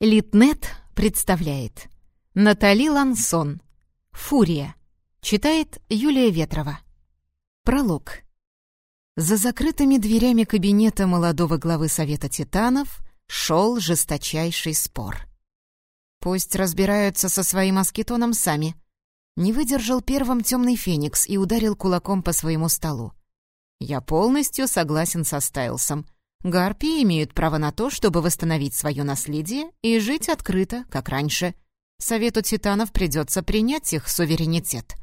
Литнет представляет Натали Лансон «Фурия» Читает Юлия Ветрова Пролог За закрытыми дверями кабинета молодого главы Совета Титанов шел жесточайший спор. Пусть разбираются со своим аскетоном сами. Не выдержал первым темный феникс и ударил кулаком по своему столу. Я полностью согласен со Стайлсом — Гарпии имеют право на то, чтобы восстановить свое наследие и жить открыто, как раньше. Совету титанов придется принять их суверенитет.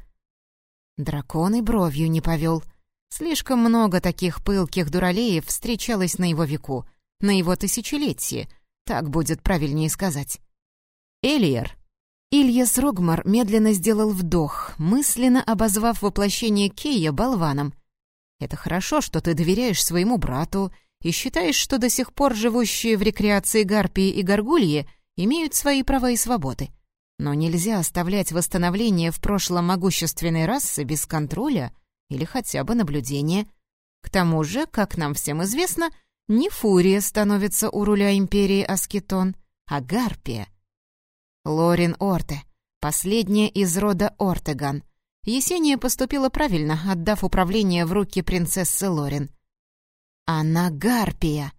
Дракон и бровью не повел. Слишком много таких пылких дуралеев встречалось на его веку, на его тысячелетии, так будет правильнее сказать. Элиер. Ильяс Рогмар медленно сделал вдох, мысленно обозвав воплощение Кея болваном. «Это хорошо, что ты доверяешь своему брату и считаешь, что до сих пор живущие в рекреации гарпии и горгульи имеют свои права и свободы. Но нельзя оставлять восстановление в прошлом могущественной расы без контроля или хотя бы наблюдения. К тому же, как нам всем известно, не Фурия становится у руля империи Аскетон, а Гарпия. Лорин Орте, последняя из рода Ортеган. Есения поступила правильно, отдав управление в руки принцессы Лорин. Она гарпия.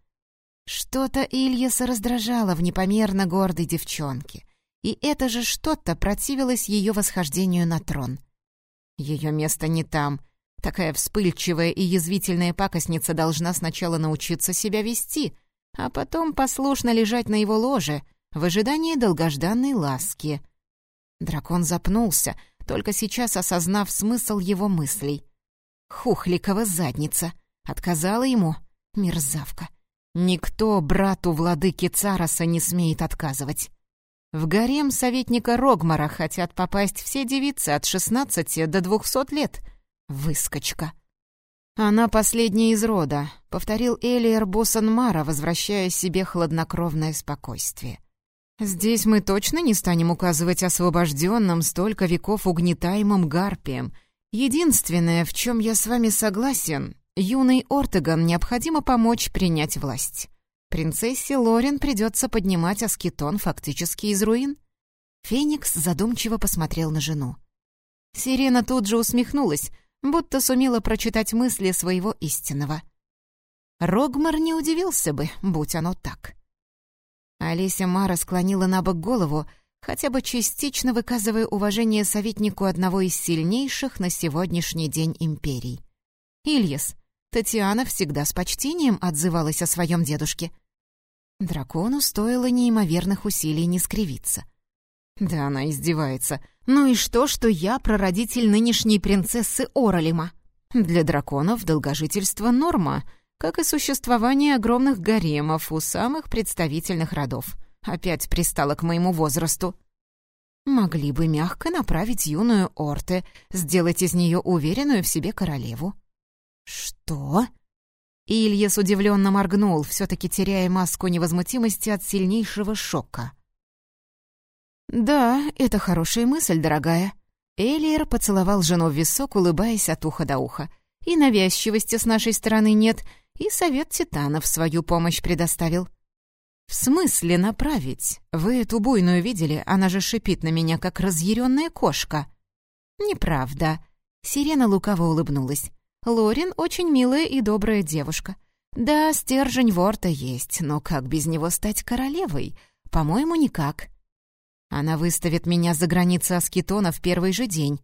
Что-то Ильяса раздражало в непомерно гордой девчонке, и это же что-то противилось ее восхождению на трон. Ее место не там. Такая вспыльчивая и язвительная пакостница должна сначала научиться себя вести, а потом послушно лежать на его ложе в ожидании долгожданной ласки. Дракон запнулся, только сейчас осознав смысл его мыслей. Хухликова задница — Отказала ему? Мерзавка. Никто брату владыки Цараса не смеет отказывать. В гарем советника Рогмара хотят попасть все девицы от 16 до 200 лет. Выскочка. Она последняя из рода, повторил Элиер Боссанмара, возвращая себе хладнокровное спокойствие. Здесь мы точно не станем указывать освобожденным столько веков угнетаемым гарпием. Единственное, в чем я с вами согласен, Юный Ортеган необходимо помочь принять власть. Принцессе Лорен придется поднимать Аскетон фактически из руин. Феникс задумчиво посмотрел на жену. Сирена тут же усмехнулась, будто сумела прочитать мысли своего истинного. Рогмар не удивился бы, будь оно так. Олеся Мара склонила на бок голову, хотя бы частично выказывая уважение советнику одного из сильнейших на сегодняшний день империй. «Ильяс, Татьяна всегда с почтением отзывалась о своем дедушке. Дракону стоило неимоверных усилий не скривиться. Да она издевается. Ну и что, что я прародитель нынешней принцессы Оралима? Для драконов долгожительство — норма, как и существование огромных гаремов у самых представительных родов. Опять пристала к моему возрасту. Могли бы мягко направить юную Орте, сделать из нее уверенную в себе королеву. «Что?» Ильяс удивленно моргнул, все-таки теряя маску невозмутимости от сильнейшего шока. «Да, это хорошая мысль, дорогая». Элиер поцеловал жену в висок, улыбаясь от уха до уха. «И навязчивости с нашей стороны нет, и совет титанов свою помощь предоставил». «В смысле направить? Вы эту буйную видели? Она же шипит на меня, как разъяренная кошка». «Неправда». Сирена лукаво улыбнулась. Лорин очень милая и добрая девушка. Да, стержень ворта есть, но как без него стать королевой? По-моему, никак. Она выставит меня за границы Аскетона в первый же день.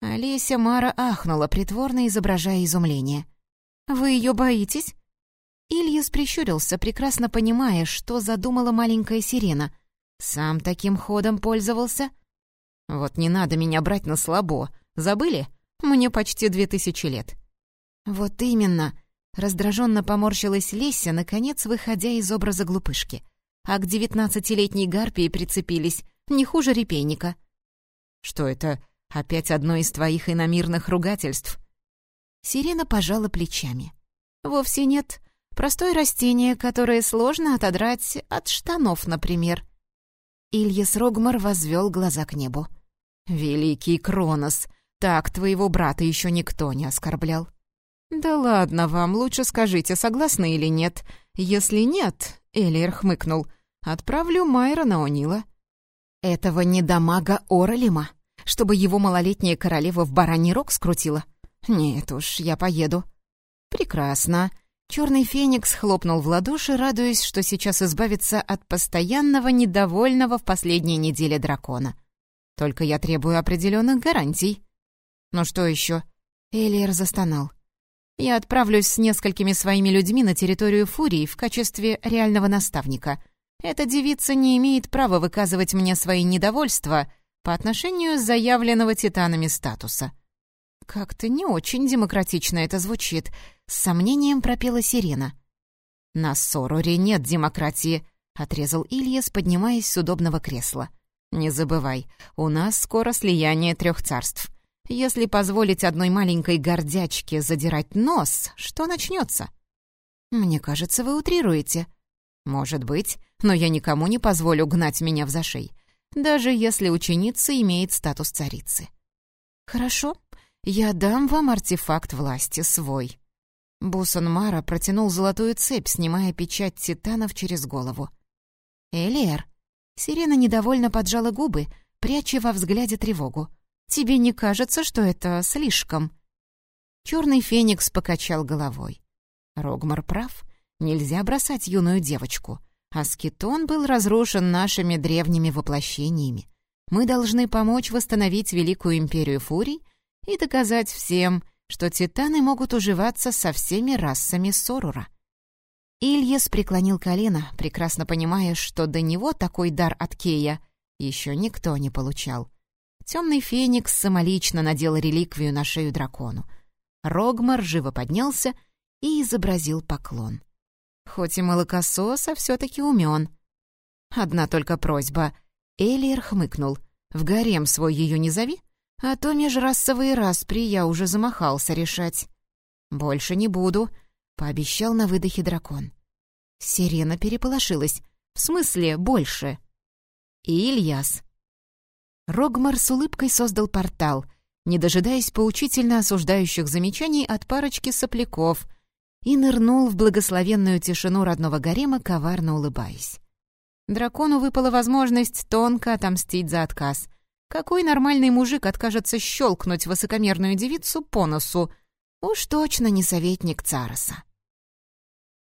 Олеся Мара ахнула, притворно изображая изумление. «Вы ее боитесь?» Ильяс прищурился, прекрасно понимая, что задумала маленькая сирена. «Сам таким ходом пользовался?» «Вот не надо меня брать на слабо. Забыли? Мне почти две тысячи лет». «Вот именно!» — раздраженно поморщилась Леся, наконец выходя из образа глупышки. А к девятнадцатилетней гарпии прицепились, не хуже репейника. «Что это? Опять одно из твоих иномирных ругательств?» Сирена пожала плечами. «Вовсе нет. Простое растение, которое сложно отодрать от штанов, например». Ильяс Рогмар возвел глаза к небу. «Великий Кронос! Так твоего брата еще никто не оскорблял. Да ладно вам, лучше скажите, согласны или нет. Если нет, Элиер хмыкнул, Отправлю Майра на Онила». «Этого недомага Оралима, чтобы его малолетняя королева в бараний рог скрутила? Нет уж, я поеду». «Прекрасно». Черный феникс хлопнул в ладоши, радуясь, что сейчас избавится от постоянного недовольного в последние недели дракона. «Только я требую определенных гарантий». «Ну что еще?» Элиер застонал. «Я отправлюсь с несколькими своими людьми на территорию Фурии в качестве реального наставника. Эта девица не имеет права выказывать мне свои недовольства по отношению заявленного титанами статуса». «Как-то не очень демократично это звучит», — с сомнением пропела сирена. «На Сороре нет демократии», — отрезал Ильяс, поднимаясь с удобного кресла. «Не забывай, у нас скоро слияние трех царств. Если позволить одной маленькой гордячке задирать нос, что начнется? Мне кажется, вы утрируете. Может быть, но я никому не позволю гнать меня в зашей, даже если ученица имеет статус царицы. Хорошо, я дам вам артефакт власти свой. Бусон Мара протянул золотую цепь, снимая печать титанов через голову. «Элиэр!» Сирена недовольно поджала губы, пряча во взгляде тревогу. Тебе не кажется, что это слишком?» Черный феникс покачал головой. Рогмар прав. Нельзя бросать юную девочку. Аскетон был разрушен нашими древними воплощениями. Мы должны помочь восстановить Великую Империю Фурий и доказать всем, что титаны могут уживаться со всеми расами Сорура. Ильяс преклонил колено, прекрасно понимая, что до него такой дар от Кея еще никто не получал. Темный феникс самолично надел реликвию на шею дракону. Рогмар живо поднялся и изобразил поклон. Хоть и молокосос, а все-таки умен. Одна только просьба. Элиер хмыкнул. «В гарем свой ее не зови, а то межрасовые распри я уже замахался решать». «Больше не буду», — пообещал на выдохе дракон. Сирена переполошилась. «В смысле больше?» «И Ильяс, Рогмар с улыбкой создал портал, не дожидаясь поучительно осуждающих замечаний от парочки сопляков, и нырнул в благословенную тишину родного гарема, коварно улыбаясь. Дракону выпала возможность тонко отомстить за отказ. Какой нормальный мужик откажется щелкнуть высокомерную девицу по носу? Уж точно не советник Цароса.